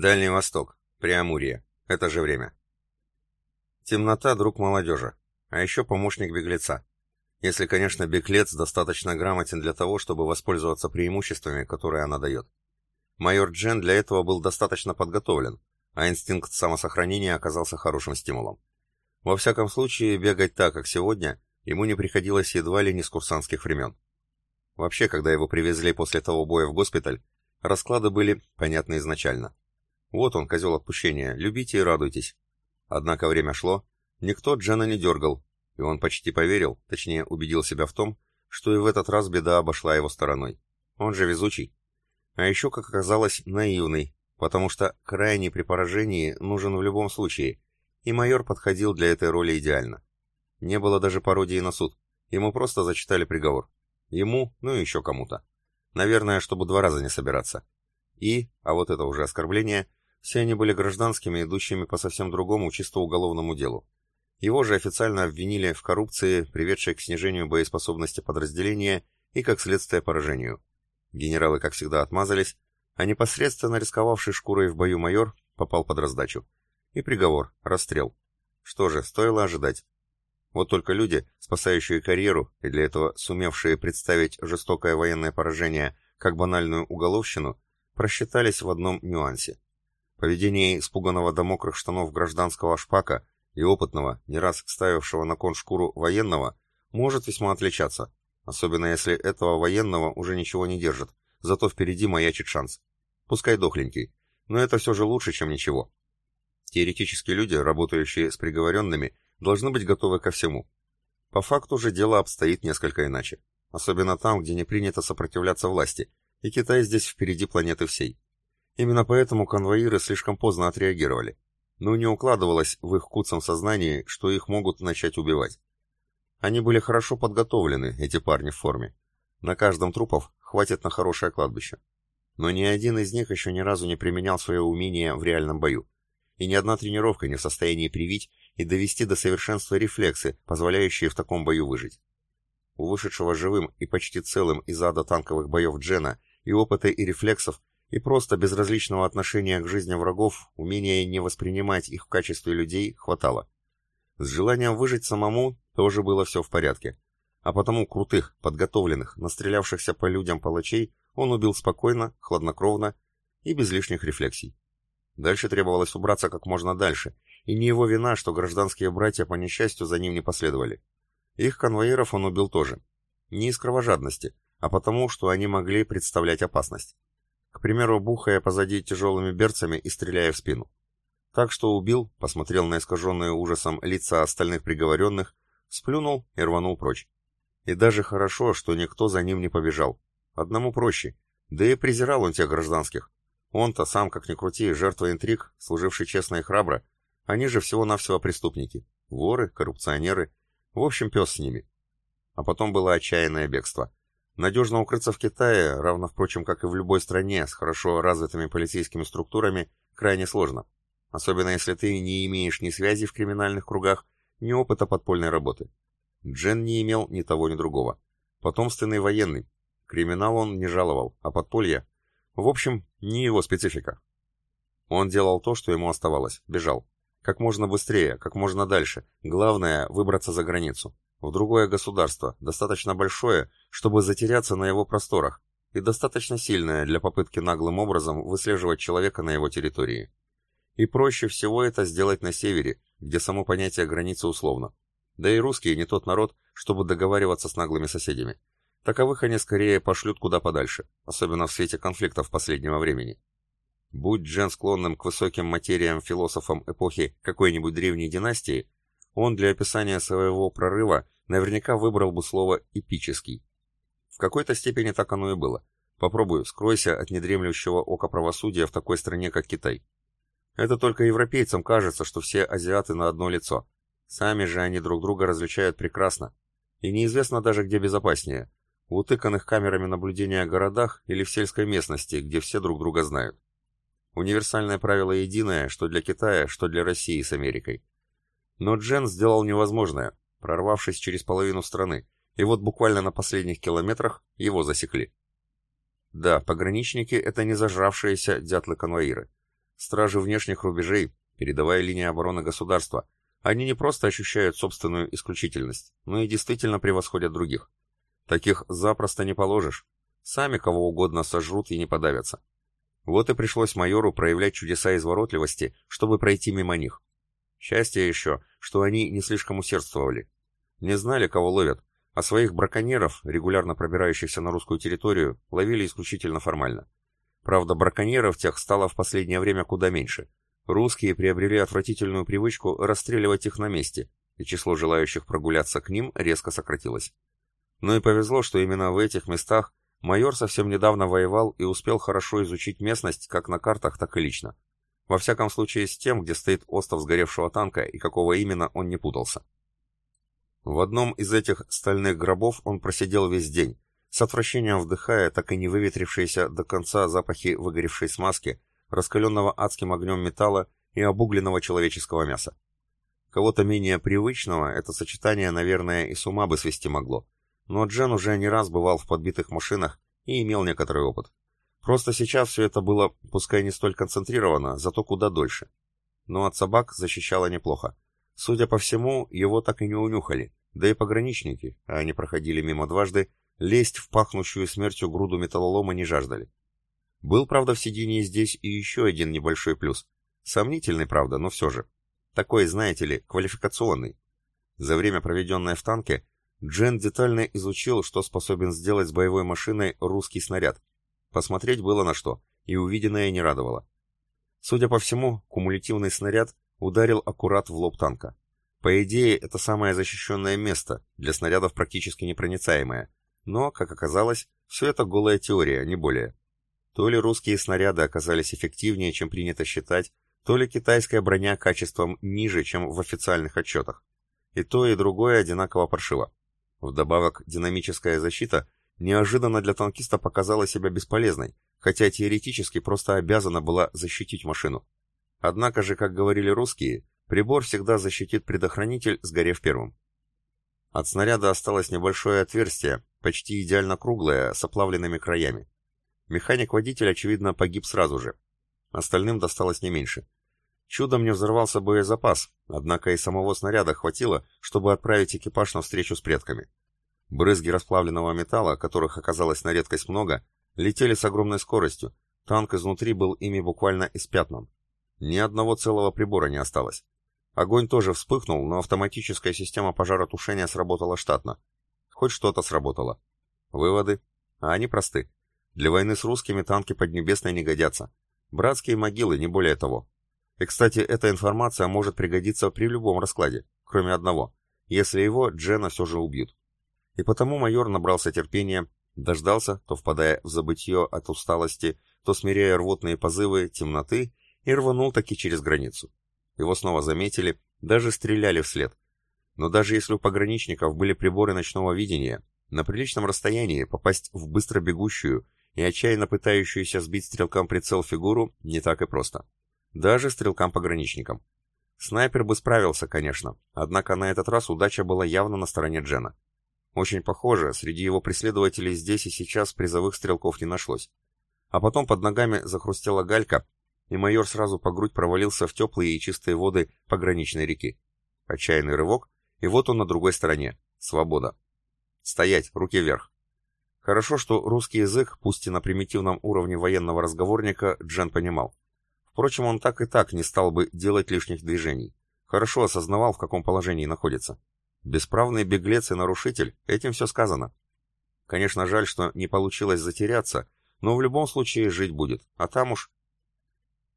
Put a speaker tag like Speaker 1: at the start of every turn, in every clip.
Speaker 1: Дальний Восток. Преамурье. Это же время. Темнота — друг молодежи. А еще помощник беглеца. Если, конечно, беглец достаточно грамотен для того, чтобы воспользоваться преимуществами, которые она дает. Майор Джен для этого был достаточно подготовлен, а инстинкт самосохранения оказался хорошим стимулом. Во всяком случае, бегать так, как сегодня, ему не приходилось едва ли не с курсантских времен. Вообще, когда его привезли после того боя в госпиталь, расклады были понятны изначально. Вот он, козел отпущения, любите и радуйтесь. Однако время шло, никто Джена не дергал, и он почти поверил, точнее убедил себя в том, что и в этот раз беда обошла его стороной. Он же везучий. А еще, как оказалось, наивный, потому что крайний при поражении нужен в любом случае, и майор подходил для этой роли идеально. Не было даже пародии на суд, ему просто зачитали приговор. Ему, ну и еще кому-то. Наверное, чтобы два раза не собираться. И, а вот это уже оскорбление, все они были гражданскими, идущими по совсем другому, чисто уголовному делу. Его же официально обвинили в коррупции, приведшей к снижению боеспособности подразделения и, как следствие, поражению. Генералы, как всегда, отмазались, а непосредственно рисковавший шкурой в бою майор попал под раздачу. И приговор – расстрел. Что же, стоило ожидать. Вот только люди, спасающие карьеру и для этого сумевшие представить жестокое военное поражение как банальную уголовщину, просчитались в одном нюансе. Поведение испуганного до мокрых штанов гражданского шпака и опытного, не раз ставившего на кон шкуру военного, может весьма отличаться, особенно если этого военного уже ничего не держит, зато впереди маячит шанс. Пускай дохленький, но это все же лучше, чем ничего. Теоретически люди, работающие с приговоренными, должны быть готовы ко всему. По факту же дело обстоит несколько иначе. Особенно там, где не принято сопротивляться власти, и Китай здесь впереди планеты всей. Именно поэтому конвоиры слишком поздно отреагировали. Но не укладывалось в их куцом сознании, что их могут начать убивать. Они были хорошо подготовлены, эти парни в форме. На каждом трупов хватит на хорошее кладбище. Но ни один из них еще ни разу не применял свое умение в реальном бою. И ни одна тренировка не в состоянии привить и довести до совершенства рефлексы, позволяющие в таком бою выжить. У вышедшего живым и почти целым из ада танковых боев Джена и опыта и рефлексов и просто безразличного отношения к жизни врагов, умения не воспринимать их в качестве людей хватало. С желанием выжить самому тоже было все в порядке. А потому крутых, подготовленных, настрелявшихся по людям палачей он убил спокойно, хладнокровно и без лишних рефлексий. Дальше требовалось убраться как можно дальше, и не его вина, что гражданские братья по несчастью за ним не последовали. Их конвоиров он убил тоже. Не из кровожадности, а потому, что они могли представлять опасность к примеру, бухая позади тяжелыми берцами и стреляя в спину. Так что убил, посмотрел на искаженные ужасом лица остальных приговоренных, сплюнул и рванул прочь. И даже хорошо, что никто за ним не побежал. Одному проще. Да и презирал он тех гражданских. Он-то сам, как ни крути, жертва интриг, служивший честно и храбро. Они же всего-навсего преступники. Воры, коррупционеры. В общем, пес с ними. А потом было отчаянное бегство. Надежно укрыться в Китае, равно, впрочем, как и в любой стране с хорошо развитыми полицейскими структурами, крайне сложно. Особенно если ты не имеешь ни связи в криминальных кругах, ни опыта подпольной работы. Джен не имел ни того, ни другого. Потомственный военный. Криминал он не жаловал, а подполье... В общем, не его специфика. Он делал то, что ему оставалось, бежал. Как можно быстрее, как можно дальше. Главное — выбраться за границу в другое государство, достаточно большое, чтобы затеряться на его просторах, и достаточно сильное для попытки наглым образом выслеживать человека на его территории. И проще всего это сделать на севере, где само понятие границы условно. Да и русские не тот народ, чтобы договариваться с наглыми соседями. Таковых они скорее пошлют куда подальше, особенно в свете конфликтов последнего времени. Будь Джен склонным к высоким материям философам эпохи какой-нибудь древней династии, он для описания своего прорыва наверняка выбрал бы слово «эпический». В какой-то степени так оно и было. Попробуй, скройся от недремлющего ока правосудия в такой стране, как Китай. Это только европейцам кажется, что все азиаты на одно лицо. Сами же они друг друга различают прекрасно. И неизвестно даже, где безопаснее. В утыканных камерами наблюдения городах или в сельской местности, где все друг друга знают. Универсальное правило единое, что для Китая, что для России с Америкой. Но Джен сделал невозможное, прорвавшись через половину страны, и вот буквально на последних километрах его засекли. Да, пограничники — это не зажравшиеся дятлы-конвоиры. стражи внешних рубежей, передовая линия обороны государства. Они не просто ощущают собственную исключительность, но и действительно превосходят других. Таких запросто не положишь. Сами кого угодно сожрут и не подавятся. Вот и пришлось майору проявлять чудеса изворотливости, чтобы пройти мимо них. Счастье еще, что они не слишком усердствовали. Не знали, кого ловят, а своих браконьеров, регулярно пробирающихся на русскую территорию, ловили исключительно формально. Правда, браконьеров тех стало в последнее время куда меньше. Русские приобрели отвратительную привычку расстреливать их на месте, и число желающих прогуляться к ним резко сократилось. Но и повезло, что именно в этих местах майор совсем недавно воевал и успел хорошо изучить местность как на картах, так и лично. Во всяком случае с тем, где стоит остов сгоревшего танка и какого именно он не путался. В одном из этих стальных гробов он просидел весь день, с отвращением вдыхая так и не выветрившиеся до конца запахи выгоревшей смазки, раскаленного адским огнем металла и обугленного человеческого мяса. Кого-то менее привычного это сочетание, наверное, и с ума бы свести могло, но Джен уже не раз бывал в подбитых машинах и имел некоторый опыт. Просто сейчас все это было, пускай не столь концентрировано, зато куда дольше. Но от собак защищало неплохо. Судя по всему, его так и не унюхали, да и пограничники, а они проходили мимо дважды, лезть в пахнущую смертью груду металлолома не жаждали. Был, правда, в сидении здесь и еще один небольшой плюс. Сомнительный, правда, но все же. Такой, знаете ли, квалификационный. За время, проведенное в танке, Джен детально изучил, что способен сделать с боевой машиной русский снаряд. Посмотреть было на что, и увиденное не радовало. Судя по всему, кумулятивный снаряд ударил аккурат в лоб танка. По идее, это самое защищенное место, для снарядов практически непроницаемое. Но, как оказалось, все это голая теория, не более. То ли русские снаряды оказались эффективнее, чем принято считать, то ли китайская броня качеством ниже, чем в официальных отчетах. И то, и другое одинаково паршиво. Вдобавок, динамическая защита неожиданно для танкиста показала себя бесполезной, хотя теоретически просто обязана была защитить машину. Однако же, как говорили русские, прибор всегда защитит предохранитель, сгорев первым. От снаряда осталось небольшое отверстие, почти идеально круглое, с оплавленными краями. Механик-водитель, очевидно, погиб сразу же. Остальным досталось не меньше. Чудом не взорвался боезапас, однако и самого снаряда хватило, чтобы отправить экипаж на встречу с предками. Брызги расплавленного металла, которых оказалось на редкость много, летели с огромной скоростью, танк изнутри был ими буквально испятнан. Ни одного целого прибора не осталось. Огонь тоже вспыхнул, но автоматическая система пожаротушения сработала штатно. Хоть что-то сработало. Выводы? А они просты. Для войны с русскими танки Поднебесной не годятся. Братские могилы, не более того. И, кстати, эта информация может пригодиться при любом раскладе, кроме одного, если его Джена все же убьют. И потому майор набрался терпения, дождался, то впадая в забытье от усталости, то смиряя рвотные позывы темноты, и рванул таки через границу. Его снова заметили, даже стреляли вслед. Но даже если у пограничников были приборы ночного видения, на приличном расстоянии попасть в быстро бегущую и отчаянно пытающуюся сбить стрелкам прицел фигуру не так и просто. Даже стрелкам-пограничникам. Снайпер бы справился, конечно, однако на этот раз удача была явно на стороне Джена. Очень похоже, среди его преследователей здесь и сейчас призовых стрелков не нашлось. А потом под ногами захрустела галька, и майор сразу по грудь провалился в теплые и чистые воды пограничной реки. Отчаянный рывок, и вот он на другой стороне. Свобода. Стоять, руки вверх. Хорошо, что русский язык, пусть и на примитивном уровне военного разговорника, Джен понимал. Впрочем, он так и так не стал бы делать лишних движений. Хорошо осознавал, в каком положении находится. Бесправный беглец и нарушитель, этим все сказано. Конечно, жаль, что не получилось затеряться, но в любом случае жить будет, а там уж...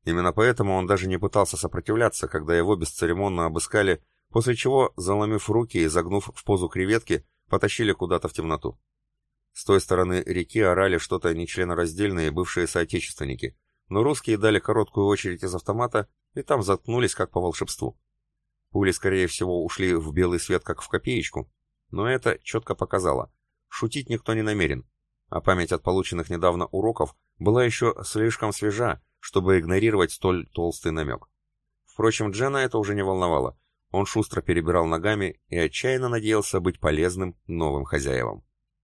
Speaker 1: Именно поэтому он даже не пытался сопротивляться, когда его бесцеремонно обыскали, после чего, заломив руки и загнув в позу креветки, потащили куда-то в темноту. С той стороны реки орали что-то нечленораздельные бывшие соотечественники, но русские дали короткую очередь из автомата и там заткнулись как по волшебству. Пули, скорее всего, ушли в белый свет как в копеечку, но это четко показало. Шутить никто не намерен, а память от полученных недавно уроков была еще слишком свежа, чтобы игнорировать столь толстый намек. Впрочем, Джена это уже не волновало. Он шустро перебирал ногами и отчаянно надеялся быть полезным новым хозяевам.